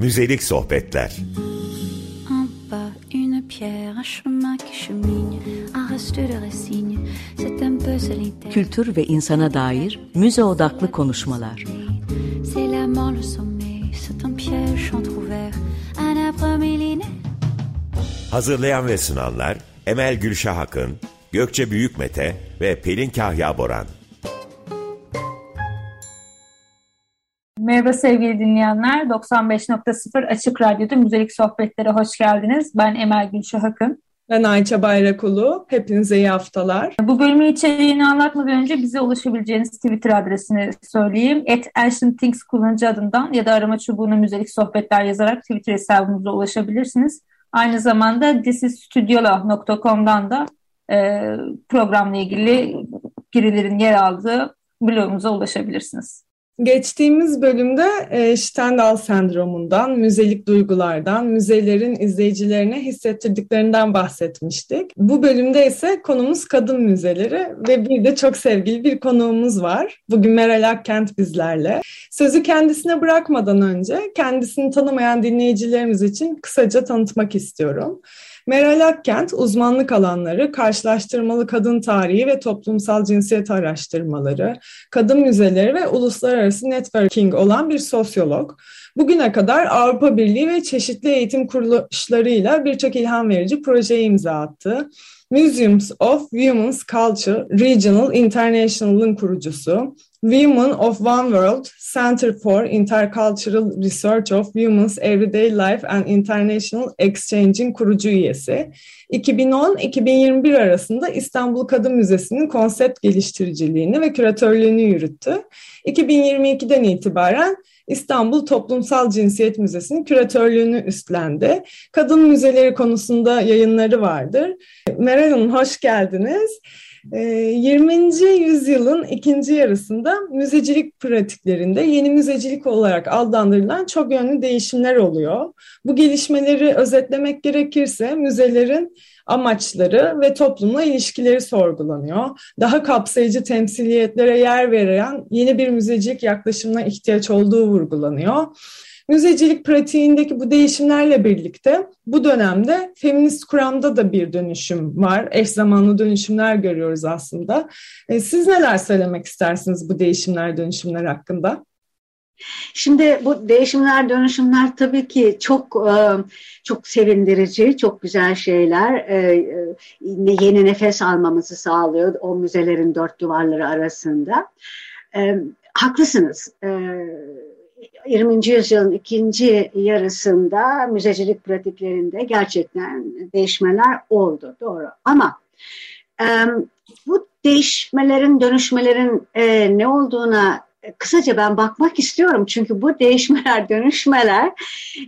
Müzelik Sohbetler En bas, une pierre, un chemin qui chemine, un reste de racines, c'est un peu solitaire. Kültür ve insana dair müze odaklı konuşmalar. Hazırlayan ve sunanlar Emel Gülşah Akın, Gökçe Büyükmete ve Pelin Kahya Boran. Merhaba sevgili dinleyenler. 95.0 Açık Radyo'da Müzelik Sohbetlere hoş geldiniz. Ben Emel Gülşah Akın. Ben Ayça Bayrakulu. Hepinize iyi haftalar. Bu bölümün içeriğini anlatmadan önce bize ulaşabileceğiniz Twitter adresini söyleyeyim. At Things kullanıcı adından ya da arama çubuğuna müzelik sohbetler yazarak Twitter hesabımıza ulaşabilirsiniz. Aynı zamanda thisisstudiola.com'dan da e, programla ilgili girilerin yer aldığı blogumuza ulaşabilirsiniz. Geçtiğimiz bölümde e, Stendhal sendromundan, müzelik duygulardan, müzelerin izleyicilerine hissettirdiklerinden bahsetmiştik. Bu bölümde ise konumuz kadın müzeleri ve bir de çok sevgili bir konuğumuz var. Bugün Meral Akkent bizlerle. Sözü kendisine bırakmadan önce kendisini tanımayan dinleyicilerimiz için kısaca tanıtmak istiyorum. Meral Akkent uzmanlık alanları karşılaştırmalı kadın tarihi ve toplumsal cinsiyet araştırmaları, kadın müzeleri ve uluslararası networking olan bir sosyolog. Bugüne kadar Avrupa Birliği ve çeşitli eğitim kuruluşlarıyla birçok ilham verici projeye imza attı. Museums of Women's Culture Regional International'ın kurucusu, Women of One World Center for Intercultural Research of Women's Everyday Life and International Exchange'in kurucu üyesi. 2010-2021 arasında İstanbul Kadın Müzesi'nin konsept geliştiriciliğini ve küratörlüğünü yürüttü. 2022'den itibaren İstanbul Toplumsal Cinsiyet Müzesi'nin küratörlüğünü üstlendi. Kadın müzeleri konusunda yayınları vardır. Meral Hanım hoş geldiniz. 20. Ee, yüzyılın ikinci yarısında müzecilik pratiklerinde yeni müzecilik olarak adlandırılan çok yönlü değişimler oluyor. Bu gelişmeleri özetlemek gerekirse müzelerin amaçları ve toplumla ilişkileri sorgulanıyor. Daha kapsayıcı temsiliyetlere yer veren yeni bir müzecilik yaklaşımına ihtiyaç olduğu vurgulanıyor. Müzecilik pratiğindeki bu değişimlerle birlikte bu dönemde feminist kuramda da bir dönüşüm var. Eş zamanlı dönüşümler görüyoruz aslında. E, siz neler söylemek istersiniz bu değişimler, dönüşümler hakkında? Şimdi bu değişimler, dönüşümler tabii ki çok e, çok sevindirici, çok güzel şeyler. E, yeni nefes almamızı sağlıyor o müzelerin dört duvarları arasında. Haklısınız 20. yüzyılın ikinci yarısında müzecilik pratiklerinde gerçekten değişmeler oldu. Doğru. Ama e, bu değişmelerin, dönüşmelerin e, ne olduğuna kısaca ben bakmak istiyorum. Çünkü bu değişmeler, dönüşmeler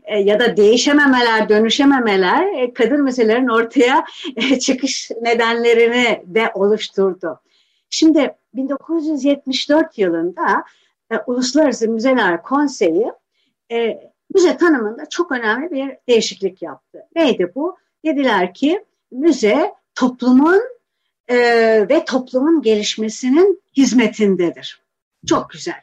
e, ya da değişememeler, dönüşememeler e, kadın meselelerin ortaya e, çıkış nedenlerini de oluşturdu. Şimdi 1974 yılında e, Uluslararası Müzeler Konseyi e, müze tanımında çok önemli bir değişiklik yaptı. Neydi bu? Dediler ki müze toplumun e, ve toplumun gelişmesinin hizmetindedir. Çok güzel.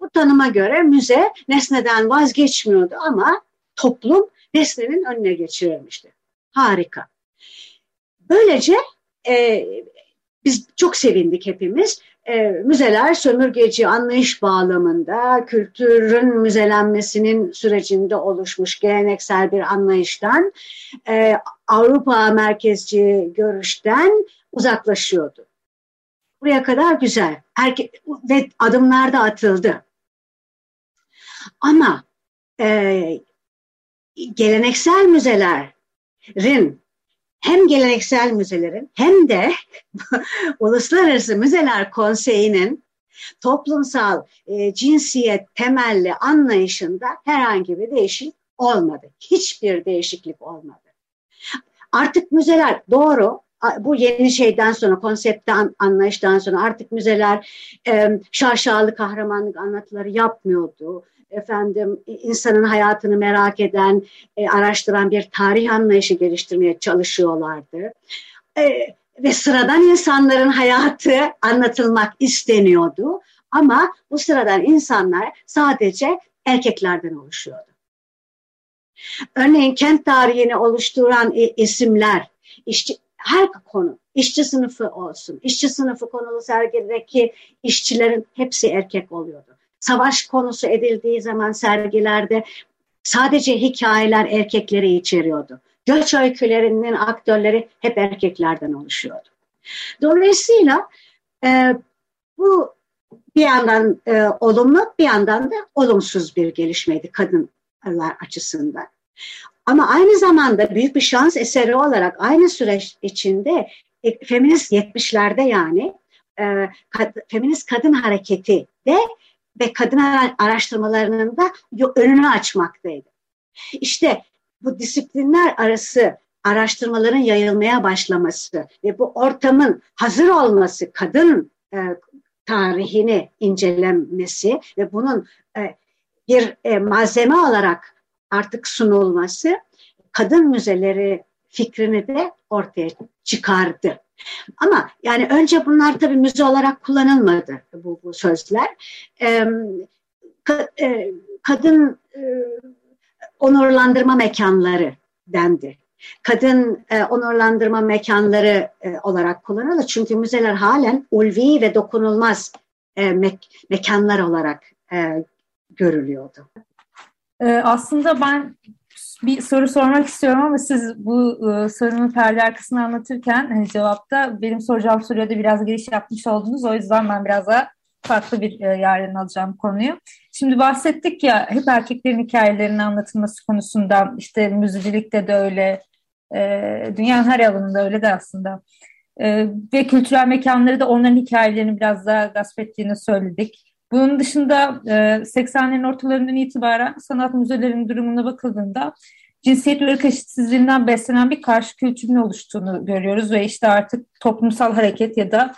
Bu tanıma göre müze nesneden vazgeçmiyordu ama toplum nesnenin önüne geçirilmişti. Harika. Böylece e, biz çok sevindik hepimiz e, müzeler sömürgeci anlayış bağlamında kültürün müzelenmesinin sürecinde oluşmuş geleneksel bir anlayıştan e, Avrupa merkezci görüşten uzaklaşıyordu. Buraya kadar güzel Herke ve adımlar da atıldı. Ama e, geleneksel müzelerin hem geleneksel müzelerin hem de Uluslararası Müzeler Konseyi'nin toplumsal e, cinsiyet temelli anlayışında herhangi bir değişiklik olmadı. Hiçbir değişiklik olmadı. Artık müzeler doğru bu yeni şeyden sonra, konseptten, anlayıştan sonra artık müzeler e, şaşalı kahramanlık anlatıları yapmıyordu efendim insanın hayatını merak eden, e, araştıran bir tarih anlayışı geliştirmeye çalışıyorlardı. E, ve sıradan insanların hayatı anlatılmak isteniyordu. Ama bu sıradan insanlar sadece erkeklerden oluşuyordu. Örneğin kent tarihini oluşturan isimler, işçi, her konu, işçi sınıfı olsun, işçi sınıfı konulu sergideki işçilerin hepsi erkek oluyordu. Savaş konusu edildiği zaman sergilerde sadece hikayeler erkekleri içeriyordu. Göç öykülerinin aktörleri hep erkeklerden oluşuyordu. Dolayısıyla e, bu bir yandan e, olumlu bir yandan da olumsuz bir gelişmeydi kadınlar açısından. Ama aynı zamanda büyük bir şans eseri olarak aynı süreç içinde e, feminist 70'lerde yani e, kad, feminist kadın hareketi de ve kadın araştırmalarının da önünü açmaktaydı. İşte bu disiplinler arası araştırmaların yayılmaya başlaması ve bu ortamın hazır olması, kadın e, tarihini incelenmesi ve bunun e, bir e, malzeme olarak artık sunulması kadın müzeleri fikrini de ortaya çıkardı. Ama yani önce bunlar tabii müze olarak kullanılmadı bu, bu sözler. E, ka, e, kadın e, onurlandırma mekanları dendi. Kadın e, onurlandırma mekanları e, olarak kullanılır. Çünkü müzeler halen ulvi ve dokunulmaz e, mek mekanlar olarak e, görülüyordu. Ee, aslında ben bir soru sormak istiyorum ama siz bu e, sorunun perde arkasını anlatırken hani cevapta benim soracağım soruya da biraz giriş yapmış oldunuz. O yüzden ben biraz daha farklı bir e, yerden alacağım konuyu. Şimdi bahsettik ya hep erkeklerin hikayelerinin anlatılması konusundan işte müzicilikte de öyle e, dünyanın her alanında öyle de aslında. E, ve kültürel mekanları da onların hikayelerini biraz daha gasp ettiğini söyledik. Bunun dışında e, 80'lerin ortalarından itibaren sanat müzelerinin durumuna bakıldığında cinsiyet ve eşitsizliğinden beslenen bir karşı kültürün oluştuğunu görüyoruz ve işte artık toplumsal hareket ya da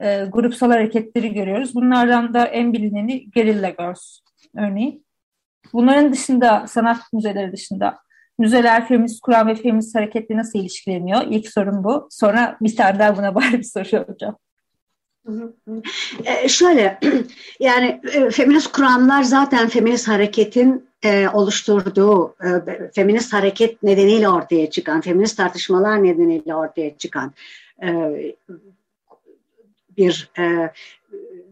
e, grupsal hareketleri görüyoruz. Bunlardan da en bilineni Guerrilla Girls örneğin. Bunların dışında, sanat müzeleri dışında müzeler feminist kuran ve feminist hareketle nasıl ilişkileniyor? İlk sorun bu. Sonra bir tane daha buna bari bir soru soracağım. E, şöyle yani e, feminist kuramlar zaten feminist hareketin e, oluşturduğu e, feminist hareket nedeniyle ortaya çıkan feminist tartışmalar nedeniyle ortaya çıkan bir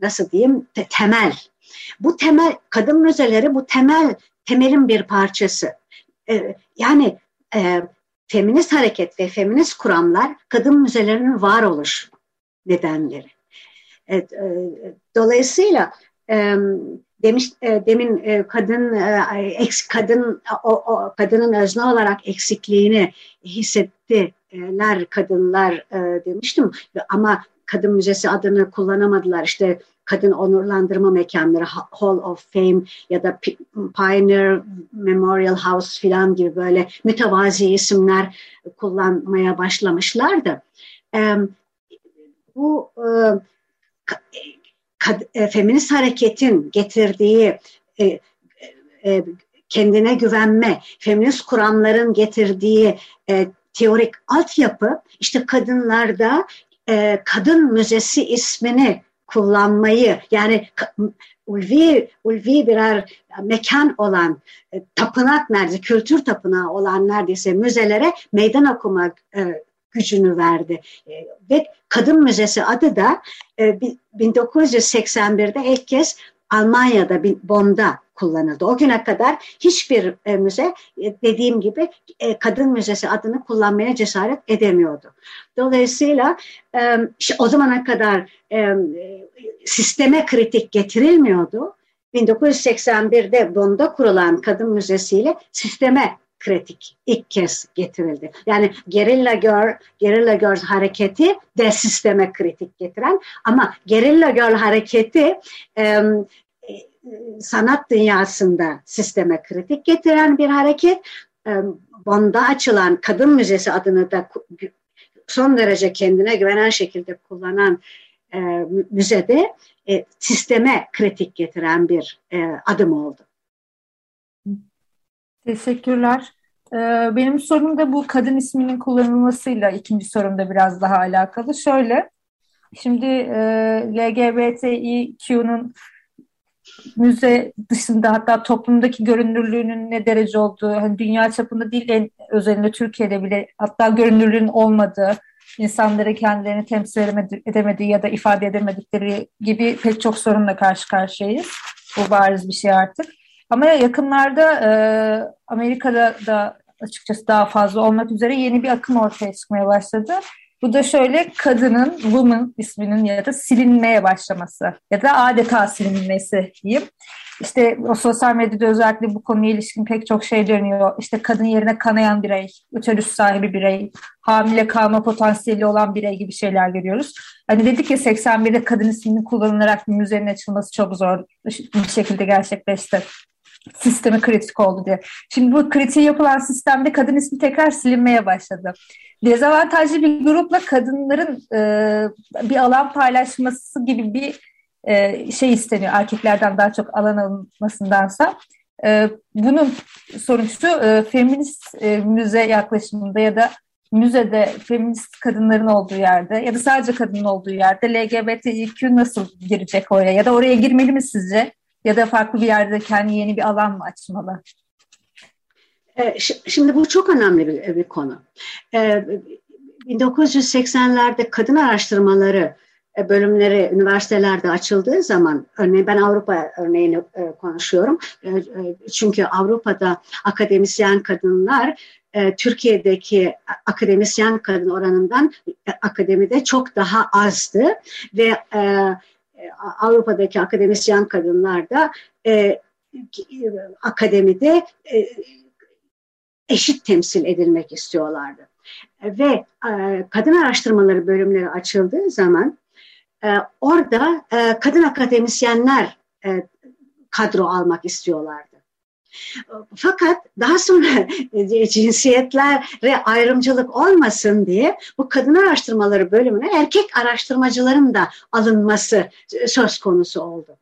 nasıl diyeyim te, temel. Bu temel kadın müzeleri bu temel temelin bir parçası. Yani feminist hareket ve feminist kuramlar kadın müzelerinin varoluş nedenleri Evet, e, dolayısıyla e, demiş e, demin e, kadın e, eks, kadın o, o kadının özne olarak eksikliğini hissettiler kadınlar e, demiştim ama kadın müzesi adını kullanamadılar işte kadın onurlandırma mekanları Hall of Fame ya da Pioneer Memorial House filan gibi böyle mütevazi isimler kullanmaya başlamışlardı. E, bu e, e, feminist hareketin getirdiği e, e, kendine güvenme, feminist kuramların getirdiği e, teorik altyapı işte kadınlarda e, kadın müzesi ismini kullanmayı yani ulvi ulvi birer mekan olan e, tapınak neredeyse kültür tapınağı olan neredeyse müzelere meydan okumak e, gücünü verdi. E, ve Kadın Müzesi adı da e, 1981'de ilk kez Almanya'da Bonn'da kullanıldı. O güne kadar hiçbir e, müze e, dediğim gibi e, kadın müzesi adını kullanmaya cesaret edemiyordu. Dolayısıyla e, o zamana kadar e, sisteme kritik getirilmiyordu. 1981'de Bonn'da kurulan kadın müzesiyle sisteme kritik ilk kez getirildi. Yani Gerilla Girl, Gerilla Girls hareketi de sisteme kritik getiren ama Gerilla Girl hareketi e, sanat dünyasında sisteme kritik getiren bir hareket. E, Bond'a açılan Kadın Müzesi adını da son derece kendine güvenen şekilde kullanan e, müzede e, sisteme kritik getiren bir e, adım oldu. Teşekkürler. Ee, benim sorum da bu kadın isminin kullanılmasıyla ikinci sorum da biraz daha alakalı. Şöyle, şimdi e, LGBTİQ'nun müze dışında hatta toplumdaki görünürlüğünün ne derece olduğu, hani dünya çapında değil en özelinde Türkiye'de bile hatta görünürlüğün olmadığı, insanları kendilerini temsil edemediği ya da ifade edemedikleri gibi pek çok sorunla karşı karşıyayız. Bu bariz bir şey artık. Ama yakınlarda e, Amerika'da da açıkçası daha fazla olmak üzere yeni bir akım ortaya çıkmaya başladı. Bu da şöyle kadının woman isminin ya da silinmeye başlaması ya da adeta silinmesi diyeyim. İşte o sosyal medyada özellikle bu konuya ilişkin pek çok şey dönüyor. İşte kadın yerine kanayan birey, uterus sahibi birey, hamile kalma potansiyeli olan birey gibi şeyler görüyoruz. Hani dedik ya 81'de kadın isminin kullanılarak müzenin açılması çok zor bir şekilde gerçekleşti sistemi kritik oldu diye. Şimdi bu kritiği yapılan sistemde kadın ismi tekrar silinmeye başladı. Dezavantajlı bir grupla kadınların e, bir alan paylaşması gibi bir e, şey isteniyor erkeklerden daha çok alan alınmasındansa. E, bunun sonucu e, feminist e, müze yaklaşımında ya da müzede feminist kadınların olduğu yerde ya da sadece kadının olduğu yerde LGBTİQ nasıl girecek oraya ya da oraya girmeli mi sizce? Ya da farklı bir yerde kendi yeni bir alan mı açmalı? E, şimdi bu çok önemli bir, bir konu. 1980'lerde e, kadın araştırmaları e, bölümleri üniversitelerde açıldığı zaman, örneğin ben Avrupa örneğini konuşuyorum. Çünkü Avrupa'da akademisyen kadınlar Türkiye'deki akademisyen kadın oranından akademide çok daha azdı ve Avrupa'daki akademisyen kadınlar da akademide eşit temsil edilmek istiyorlardı. Ve e, kadın araştırmaları bölümleri açıldığı zaman e, orada e, kadın akademisyenler e, kadro almak istiyorlardı. Fakat daha sonra e, cinsiyetlere ayrımcılık olmasın diye bu kadın araştırmaları bölümüne erkek araştırmacıların da alınması söz konusu oldu.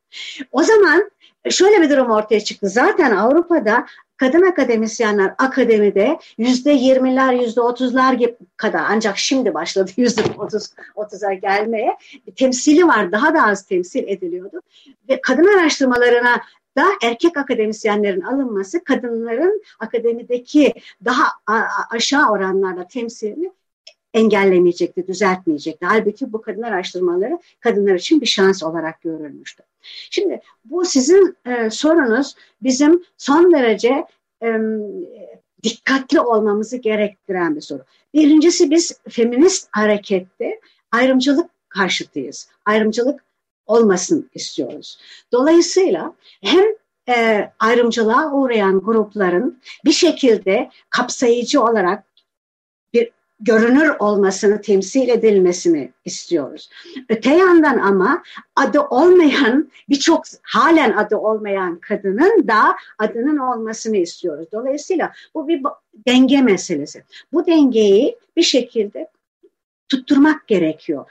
O zaman şöyle bir durum ortaya çıktı. Zaten Avrupa'da kadın akademisyenler akademide yüzde yirmiler, yüzde otuzlar kadar ancak şimdi başladı yüzde otuz, otuza gelmeye temsili var. Daha da az temsil ediliyordu. Ve kadın araştırmalarına da erkek akademisyenlerin alınması kadınların akademideki daha aşağı oranlarla temsilini engellemeyecekti, düzeltmeyecekti. Halbuki bu kadın araştırmaları kadınlar için bir şans olarak görülmüştü. Şimdi bu sizin e, sorunuz bizim son derece e, dikkatli olmamızı gerektiren bir soru. Birincisi biz feminist harekette ayrımcılık karşıtıyız. Ayrımcılık olmasın istiyoruz. Dolayısıyla hem e, ayrımcılığa uğrayan grupların bir şekilde kapsayıcı olarak görünür olmasını, temsil edilmesini istiyoruz. Öte yandan ama adı olmayan, birçok halen adı olmayan kadının da adının olmasını istiyoruz. Dolayısıyla bu bir denge meselesi. Bu dengeyi bir şekilde tutturmak gerekiyor.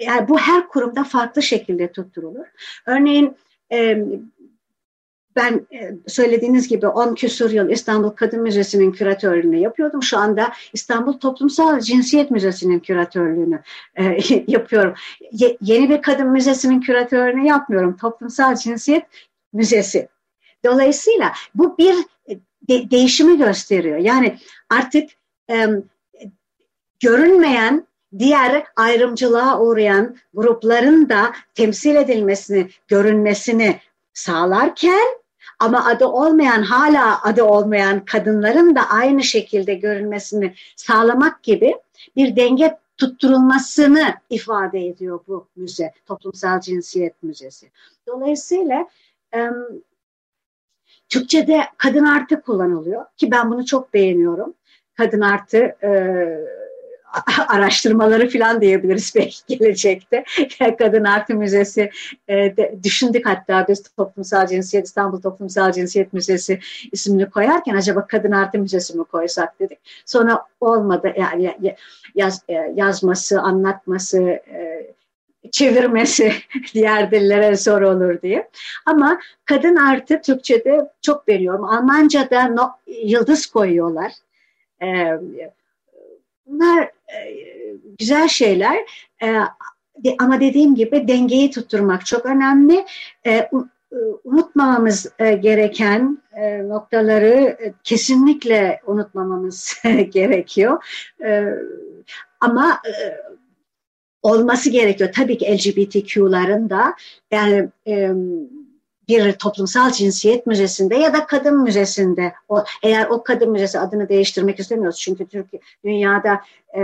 Yani bu her kurumda farklı şekilde tutturulur. Örneğin ben e, söylediğiniz gibi 10 küsur yıl İstanbul Kadın Müzesi'nin küratörlüğünü yapıyordum. Şu anda İstanbul Toplumsal Cinsiyet Müzesi'nin küratörlüğünü e, yapıyorum. Ye, yeni bir kadın müzesinin küratörlüğünü yapmıyorum. Toplumsal Cinsiyet Müzesi. Dolayısıyla bu bir de, değişimi gösteriyor. Yani artık e, görünmeyen diğer ayrımcılığa uğrayan grupların da temsil edilmesini, görünmesini sağlarken ama adı olmayan, hala adı olmayan kadınların da aynı şekilde görünmesini sağlamak gibi bir denge tutturulmasını ifade ediyor bu müze, Toplumsal Cinsiyet Müzesi. Dolayısıyla Türkçe'de kadın artı kullanılıyor ki ben bunu çok beğeniyorum. Kadın artı araştırmaları falan diyebiliriz belki gelecekte. Kadın Artı Müzesi e, de, düşündük hatta biz Toplumsal Cinsiyet İstanbul Toplumsal Cinsiyet Müzesi ismini koyarken acaba Kadın Artı Müzesi mi koysak dedik. Sonra olmadı yani yaz, e, yazması, anlatması, e, çevirmesi diğer dillere zor olur diye. Ama kadın artı Türkçe'de çok veriyorum. Almanca'da no, yıldız koyuyorlar. Ee, bunlar e, güzel şeyler. E, ama dediğim gibi dengeyi tutturmak çok önemli. E, unutmamamız e, gereken e, noktaları e, kesinlikle unutmamamız gerekiyor. E, ama e, olması gerekiyor. Tabii ki LGBTQ'ların da yani e, bir toplumsal cinsiyet müzesinde ya da kadın müzesinde o, eğer o kadın müzesi adını değiştirmek istemiyoruz çünkü Türkiye dünyada e,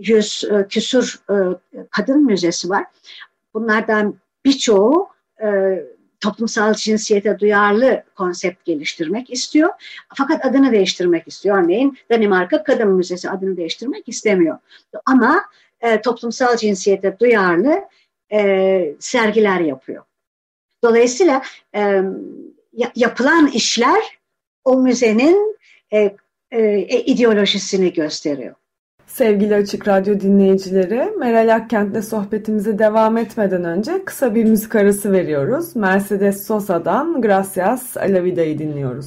yüz e, küsur e, kadın müzesi var. Bunlardan birçoğu e, toplumsal cinsiyete duyarlı konsept geliştirmek istiyor. Fakat adını değiştirmek istiyor. Örneğin Danimarka Kadın Müzesi adını değiştirmek istemiyor. Ama e, toplumsal cinsiyete duyarlı e, sergiler yapıyor. Dolayısıyla e, yapılan işler o müzenin e, e, ideolojisini gösteriyor. Sevgili Açık Radyo dinleyicileri, Meral Akkent'le sohbetimize devam etmeden önce kısa bir müzik arası veriyoruz. Mercedes Sosa'dan Gracias a la Vida'yı dinliyoruz.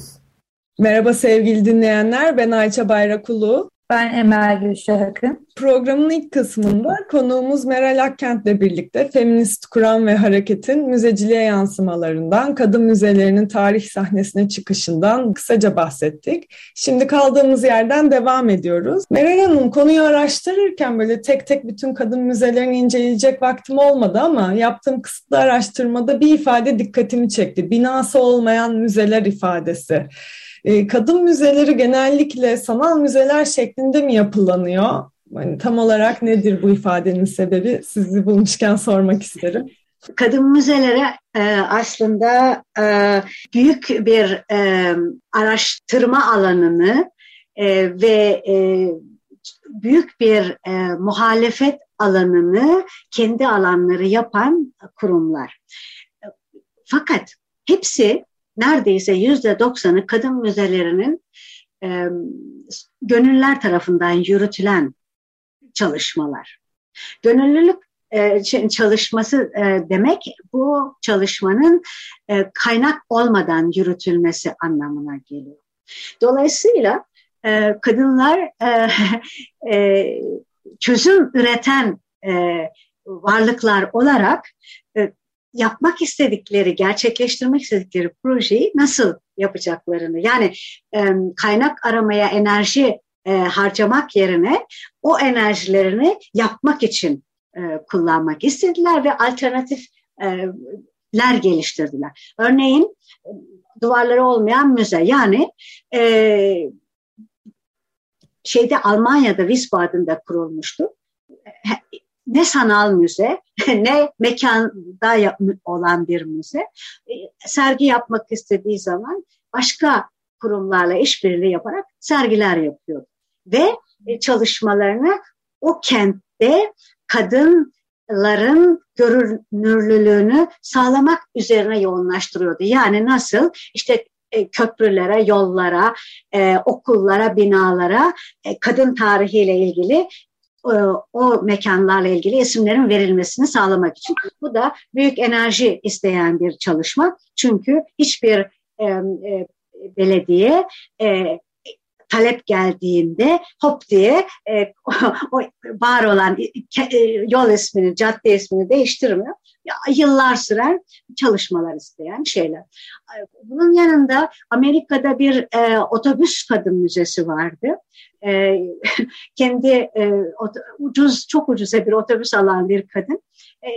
Merhaba sevgili dinleyenler, ben Ayça Bayrakulu. Ben Emel Gülşah Akın. Programın ilk kısmında konuğumuz Meral Akkent'le birlikte feminist kuram ve hareketin müzeciliğe yansımalarından, kadın müzelerinin tarih sahnesine çıkışından kısaca bahsettik. Şimdi kaldığımız yerden devam ediyoruz. Meral Hanım konuyu araştırırken böyle tek tek bütün kadın müzelerini inceleyecek vaktim olmadı ama yaptığım kısıtlı araştırmada bir ifade dikkatimi çekti. Binası olmayan müzeler ifadesi. E, kadın müzeleri genellikle sanal müzeler şeklinde mi yapılanıyor? Yani tam olarak nedir bu ifadenin sebebi? Sizi bulmuşken sormak isterim. Kadın müzelere e, aslında e, büyük bir araştırma alanını ve büyük bir muhalefet alanını kendi alanları yapan kurumlar. Fakat hepsi neredeyse yüzde doksanı kadın müzelerinin e, gönüller tarafından yürütülen çalışmalar. Gönüllülük e, çalışması e, demek bu çalışmanın e, kaynak olmadan yürütülmesi anlamına geliyor. Dolayısıyla e, kadınlar e, e, çözüm üreten e, varlıklar olarak yapmak istedikleri, gerçekleştirmek istedikleri projeyi nasıl yapacaklarını yani e, kaynak aramaya enerji e, harcamak yerine o enerjilerini yapmak için e, kullanmak istediler ve alternatifler geliştirdiler. Örneğin duvarları olmayan müze yani e, şeyde Almanya'da Wiesbaden'da kurulmuştu ne sanal müze ne mekanda olan bir müze e, sergi yapmak istediği zaman başka kurumlarla işbirliği yaparak sergiler yapıyor ve e, çalışmalarını o kentte kadınların görünürlülüğünü sağlamak üzerine yoğunlaştırıyordu. Yani nasıl? İşte e, köprülere, yollara, okullara, binalara kadın tarihiyle ilgili o mekanlarla ilgili isimlerin verilmesini sağlamak için. Bu da büyük enerji isteyen bir çalışma. Çünkü hiçbir e, e, belediye e, talep geldiğinde hop diye e, o, var olan e, yol ismini, cadde ismini değiştirmiyor. Yıllar süren çalışmalar isteyen şeyler. Bunun yanında Amerika'da bir e, otobüs kadın müzesi vardı. E, kendi e, ucuz, çok ucuza bir otobüs alan bir kadın. E,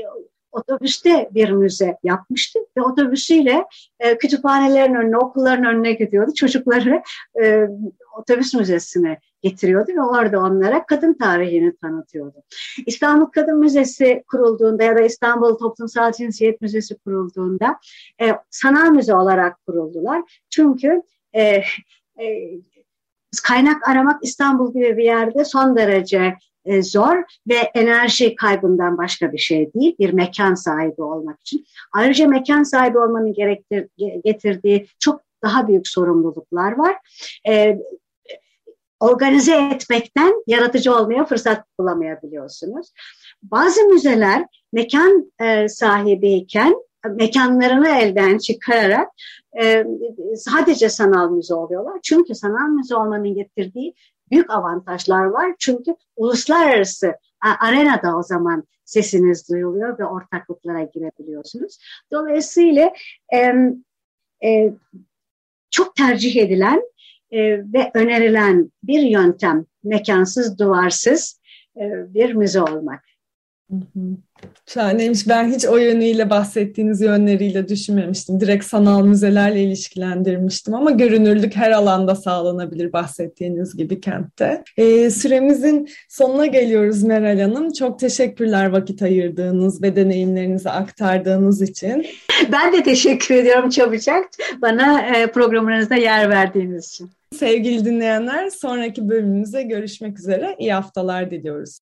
otobüste bir müze yapmıştı ve otobüsüyle e, kütüphanelerin önüne, okulların önüne gidiyordu. Çocukları e, otobüs müzesine getiriyordu ve orada onlara kadın tarihini tanıtıyordu. İstanbul Kadın Müzesi kurulduğunda ya da İstanbul Toplumsal Cinsiyet Müzesi kurulduğunda e, sanal müze olarak kuruldular. Çünkü e, e, kaynak aramak İstanbul gibi bir yerde son derece e, zor ve enerji kaybından başka bir şey değil. Bir mekan sahibi olmak için. Ayrıca mekan sahibi olmanın gerektir, getirdiği çok daha büyük sorumluluklar var. E, organize etmekten yaratıcı olmaya fırsat bulamayabiliyorsunuz. Bazı müzeler mekan e, sahibiyken mekanlarını elden çıkararak e, sadece sanal müze oluyorlar. Çünkü sanal müze olmanın getirdiği büyük avantajlar var. Çünkü uluslararası arenada o zaman sesiniz duyuluyor ve ortaklıklara girebiliyorsunuz. Dolayısıyla e, e, çok tercih edilen e, ve önerilen bir yöntem mekansız, duvarsız e, bir müze olmak. Hı hı. Şahaneymiş. Ben hiç o yönüyle bahsettiğiniz yönleriyle düşünmemiştim. Direkt sanal müzelerle ilişkilendirmiştim ama görünürlük her alanda sağlanabilir bahsettiğiniz gibi kentte. Ee, süremizin sonuna geliyoruz Meral Hanım. Çok teşekkürler vakit ayırdığınız ve deneyimlerinizi aktardığınız için. Ben de teşekkür ediyorum çabucak bana e, programınızda yer verdiğiniz için. Sevgili dinleyenler sonraki bölümümüzde görüşmek üzere. İyi haftalar diliyoruz.